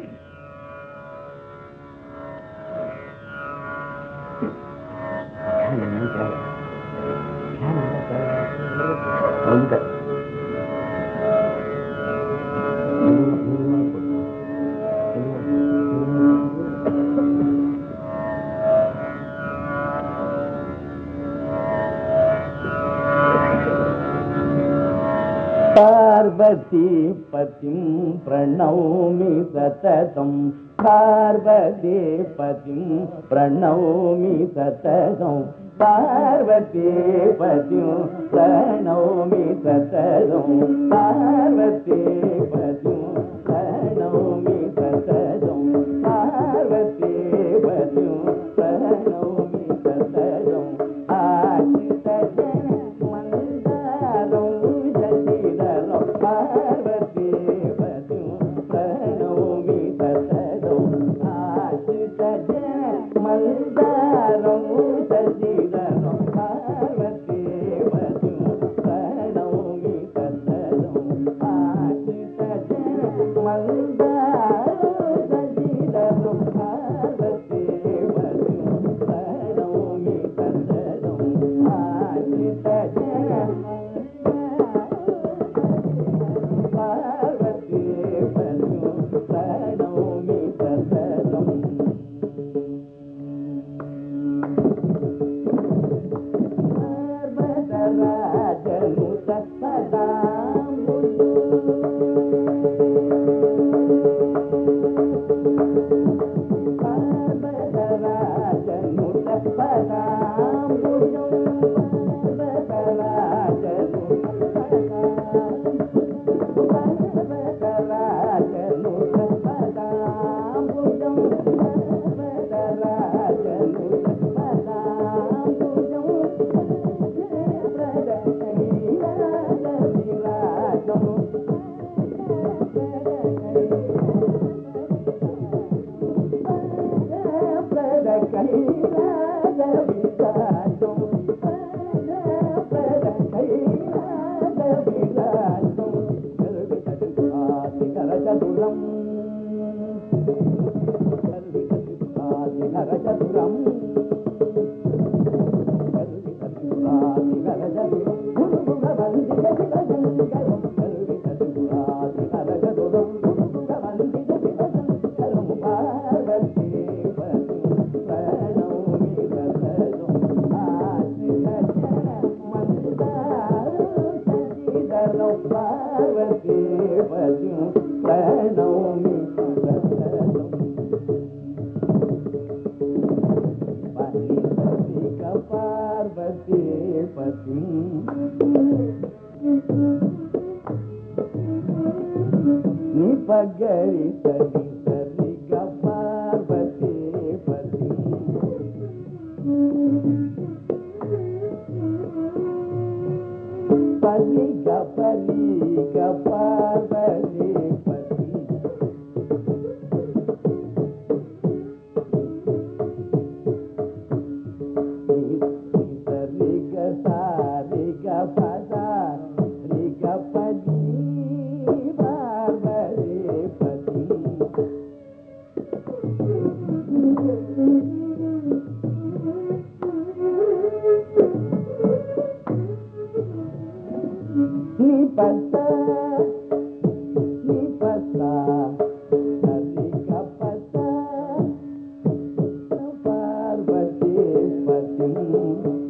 Hey! பார்வதீபதிம் பிரணௌமி சததம். பார்வதீபதிம் பிரணௌமி சததம். பார்வதீபதிம் பிரணௌமி சததம். பார்வதீபதி لا نبي Nipa gari ते बचूंप गी Capa, Capa, Capa. mesmo assim.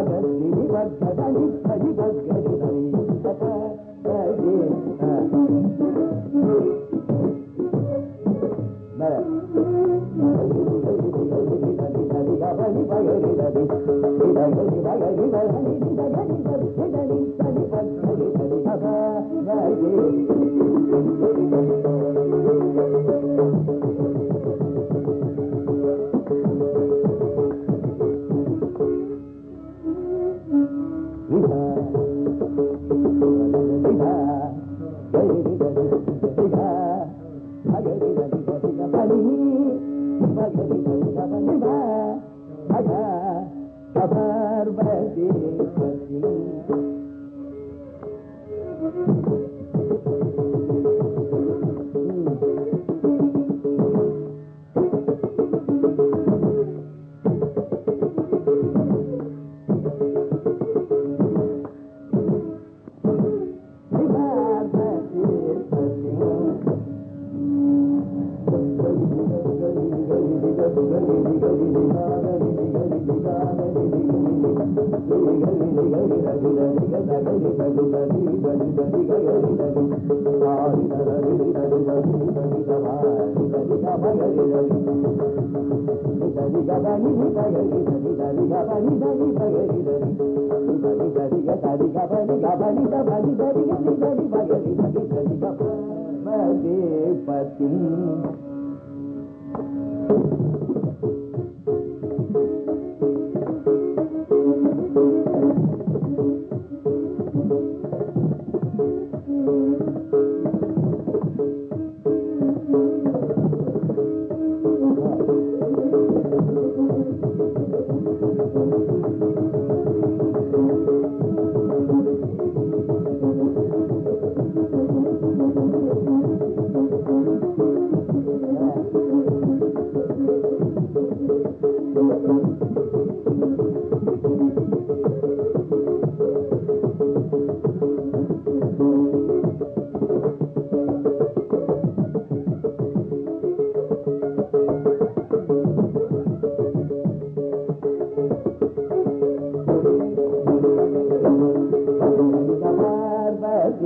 గరి భగని హరి భగరి హరి సత గరి మరి పతి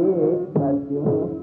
देख सकूँ